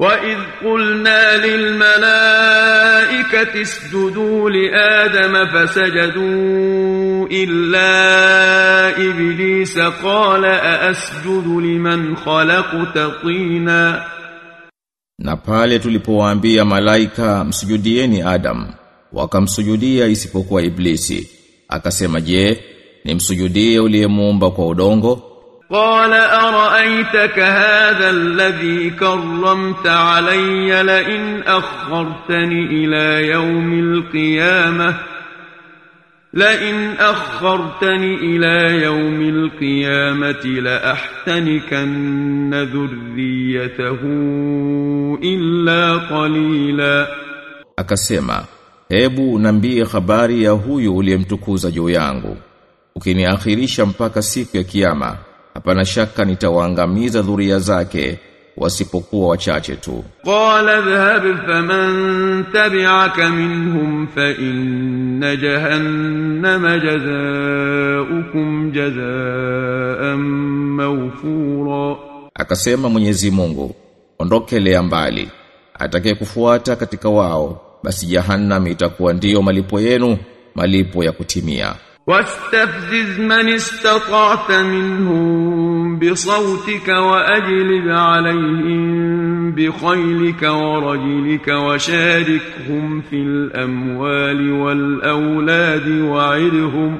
وإذ قلنا للملائكة اسجدوا لآدم فسجدوا إلا إبليس قال أأسجد لمن خلقت طينا Na pale tulipowaambia malaika msujudieni Adam, wakamsujudia isipokuwa Iblisi. Akasema je, nimsujudie uliyemuumba kwa udongo? قال أرأيتك هذا الذي كرمت علي لئن أخرتني إلى يوم القيامة لئن أخرتني إلى يوم القيامة لأحتنكن ذريته إلا قليلا Akasema, hebu nambie habari ya huyu uliyemtukuza juu yangu. Ukiniakhirisha mpaka siku ya kiyama, hapana shaka nitawaangamiza dhuria zake wasipokuwa wachache tu. Qala dhhab faman tabi'aka minhum fa inna jahannam jazaa'ukum jazaa'an mawfura. Akasema Mwenyezi Mungu ondokelea mbali. Atakayekufuata katika wao basi jahannam itakuwa ndiyo malipo yenu malipo ya kutimia. واستفزز من استطعت منهم بصوتك وأجلب عليهم بخيلك ورجلك وشاركهم في الأموال والأولاد وعدهم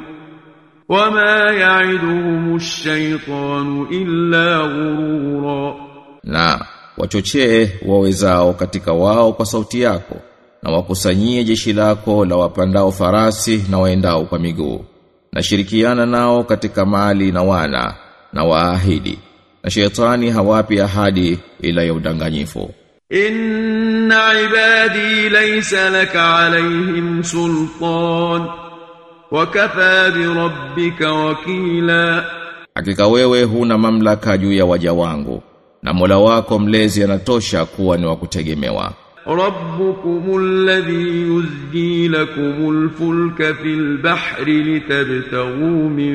وما يعدهم الشيطان إلا غرورا Na wachochee wawezao katika wao kwa sauti yako, na wakusanyie jeshi lako la wapandao farasi na waendao kwa miguu. nashirikiana nao katika mali na wana na waahidi na shetani hawapi ahadi ila ya udanganyifu. Inna ibadi laysa laka alayhim sultan wa kafa bi rabbika wakila. Hakika wewe huna mamlaka juu ya waja wangu na Mola wako mlezi anatosha kuwa ni wa kutegemewa. ربكم الذي يزجي لكم الفلك في البحر لتبتغوا من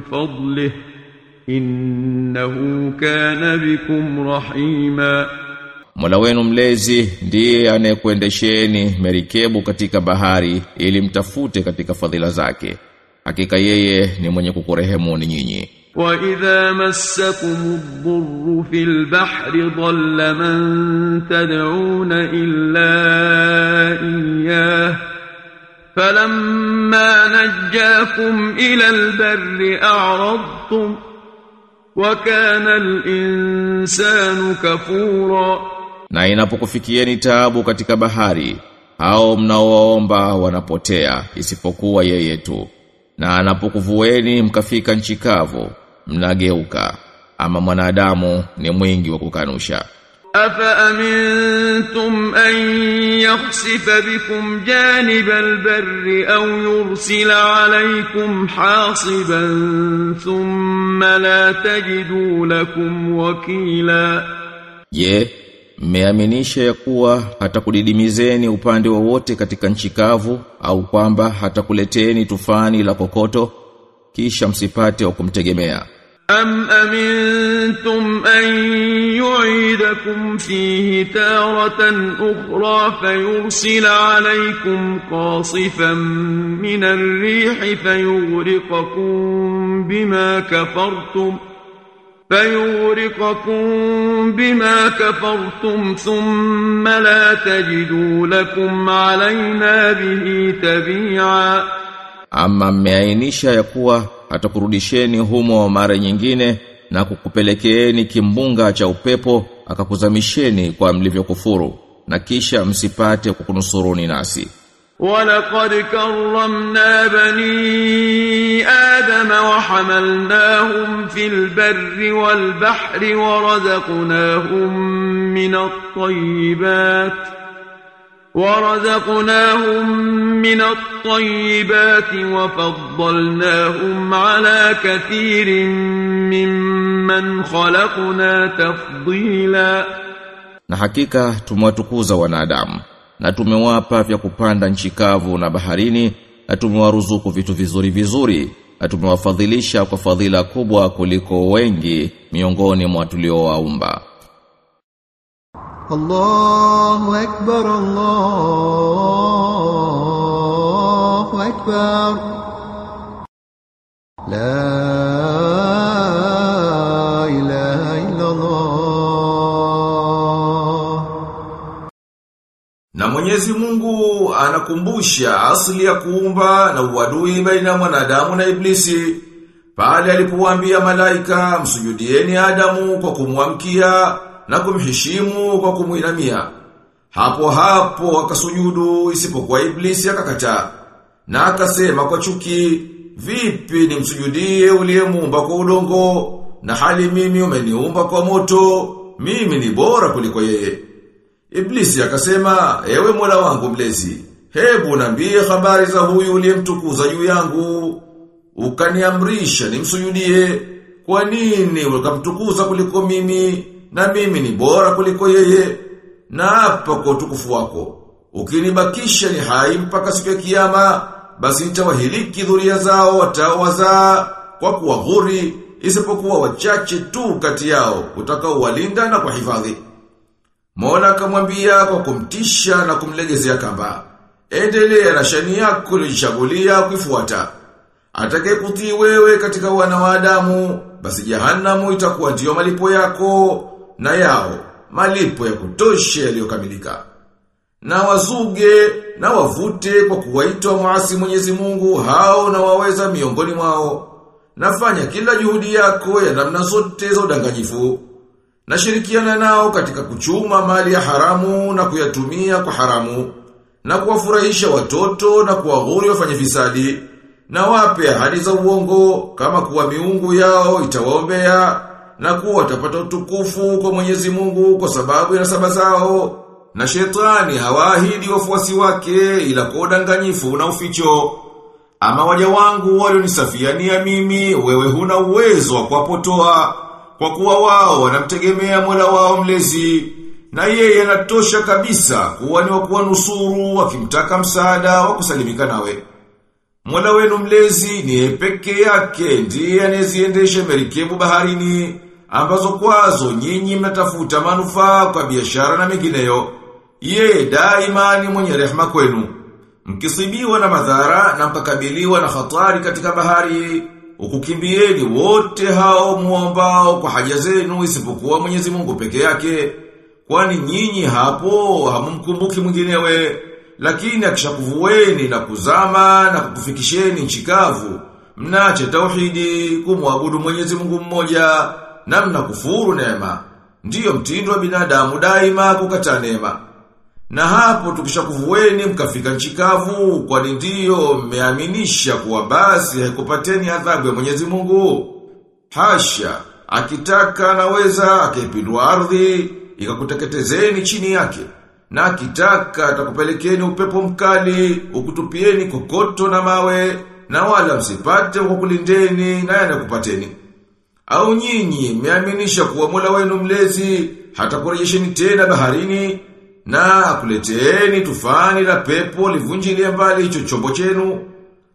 فضله إنه كان بكم رحيما Mola wenu mlezi ndiye anayekuendesheni merikebu katika bahari ili mtafute katika fadhila zake. Hakika yeye ni mwenye kukurehemuni nyinyi. وإذا مسكم الضر في البحر ضل من تدعون إلا إياه فلما نجاكم إلى البر أعرضتم وكان الإنسان كفورا Na inapokufikieni taabu katika bahari, hao mnaoomba wanapotea isipokuwa yeye tu. Na anapokuvueni mkafika nchi kavu, mnageuka ama mwanadamu ni mwingi wa kukanusha. Afa amintum an yakhsifa bikum janiba albarri au yursila alaykum hasiban thumma la tajidu lakum wakila. Je meaminisha mmeaminisha ya kuwa hatakudidimizeni upande wowote katika nchi kavu au kwamba hatakuleteni tufani la kokoto? Kisha msipate wa kumtegemea. أم أمنتم أن يعيدكم فيه تارة أخرى فيرسل عليكم قاصفا من الريح فيغرقكم بما كفرتم فيغرقكم بما كفرتم ثم لا تجدوا لكم علينا به تبيعا Ama mmeainisha ya hatakurudisheni humo mara nyingine na kukupelekeeni kimbunga cha upepo akakuzamisheni kwa mlivyokufuru na kisha msipate kukunusuruni nasi. ولقد كرمنا بني آدم وحملناهم في البر والبحر ورزقناهم من الطيبات ورزقناهم من الطيبات وفضلناهم على كثير ممن خلقنا تفضيلا Na hakika tumewatukuza wanadamu na tumewapa vya kupanda nchi kavu na baharini na tumewaruzuku vitu vizuri vizuri na tumewafadhilisha kwa fadhila kubwa kuliko wengi miongoni mwa tuliowaumba. الله أكبر الله أكبر لا إله إلا الله Na Mwenyezi Mungu anakumbusha asili ya kuumba na uadui baina ya mwanadamu na iblisi. Pale alipowaambia malaika msujudieni Adamu kwa kumwamkia na kumheshimu kwa kumuinamia. Hapo hapo akasujudu isipokuwa iblisi akakataa. Na akasema kwa chuki, vipi nimsujudie uliyemuumba kwa udongo na hali mimi umeniumba kwa moto, mimi ni bora kuliko yeye. Iblisi akasema, ewe mola wangu mlezi, hebu nambie habari za huyu uliyemtukuza juu yangu, ukaniamrisha nimsujudie, kwa nini ukamtukuza kuliko mimi, na mimi ni bora kuliko yeye, na hapa kwa utukufu wako. Ukinibakisha ni hai mpaka siku ya kiyama, basi nitawahiliki dhuria zao watawazaa kwa kuwa huri, isipokuwa wachache tu kati yao, utakaowalinda na kuhifadhi. Mola akamwambia kwa kumtisha na kumlegezea kamba. Endelea na shani yako uliyojichagulia kuifuata. Atakaye kutii wewe katika wana wa Adamu, basi jehanamu itakuwa ndiyo malipo yako na yao, malipo ya kutosha yaliyokamilika. Na wazuge na wavute kwa kuwaitwa muasi Mwenyezi Mungu hao na waweza miongoni mwao. Nafanya kila juhudi yako ya namna zote za udanganyifu. Nashirikiana nao katika kuchuma mali ya haramu na kuyatumia kwa haramu na kuwafurahisha watoto na kuwaghuri wafanye fisadi na wape ahadi za uongo kama kuwa miungu yao itawaombea na kuwa watapata utukufu kwa Mwenyezi Mungu kwa sababu ya nasaba zao. Na shetani hawaahidi wafuasi wake ila kwa udanganyifu na uficho. Ama waja wangu walionisafiania mimi wewe huna uwezo wa kuwapotoa kwa kuwa wao wanamtegemea Mola wao mlezi. Na yeye anatosha kabisa kuwa ni wa kuwanusuru wakimtaka msaada wa kusalimika nawe. Mola wenu mlezi ni pekee peke yake ndiye anayeziendesha merikebu baharini ambazo kwazo nyinyi mnatafuta manufaa kwa biashara na mingineyo. Yeye daima ni mwenye rehema kwenu. Mkisibiwa na madhara na mkakabiliwa na hatari katika bahari, ukukimbieni wote hao muombao kwa haja zenu isipokuwa Mwenyezi Mungu peke yake. Kwani nyinyi hapo hamumkumbuki mwinginewe, lakini akishakuvueni na kuzama na kukufikisheni nchi kavu, mnache tauhidi kumwabudu Mwenyezi Mungu mmoja na mnakufuru neema. Ndiyo mtindo wa binadamu daima kukataa neema. Na hapo tukishakuvueni mkafika nchikavu kwa kwani ndiyo mmeaminisha kuwa basi haikupateni adhabu ya Mwenyezi Mungu. Hasha, akitaka anaweza akaipindua ardhi, ikakuteketezeni chini yake. Na akitaka atakupelekeni upepo mkali, ukutupieni kokoto na mawe, na wala msipate kukulindeni na yanakupateni. Au nyinyi mmeaminisha kuwa Mola wenu mlezi hata kurejesheni tena baharini na akuleteeni tufani la pepo livunjilie mbali hicho chombo chenu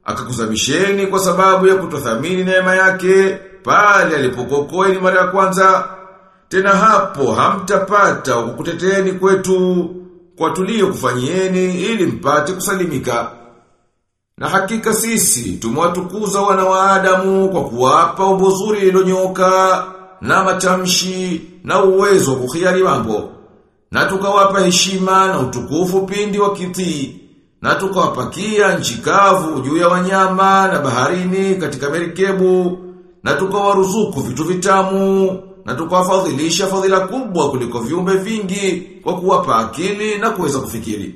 akakuzamisheni kwa sababu ya kutothamini neema yake pale alipokokoeni mara ya kwanza. Tena hapo hamtapata kukuteteeni kwetu kwa tulio kufanyieni ili mpate kusalimika na hakika sisi tumewatukuza wana wa Adamu kwa kuwapa ubuzuri ilonyoka na matamshi na uwezo kuhiari mambo. Na tukawapa heshima na utukufu pindi wa kitii. Na tukawapakia nchi kavu juu ya wanyama na baharini katika merikebu. Na tukawaruzuku vitu vitamu. Na tukawafadhilisha fadhila kubwa kuliko viumbe vingi kwa kuwapa akili na kuweza kufikiri.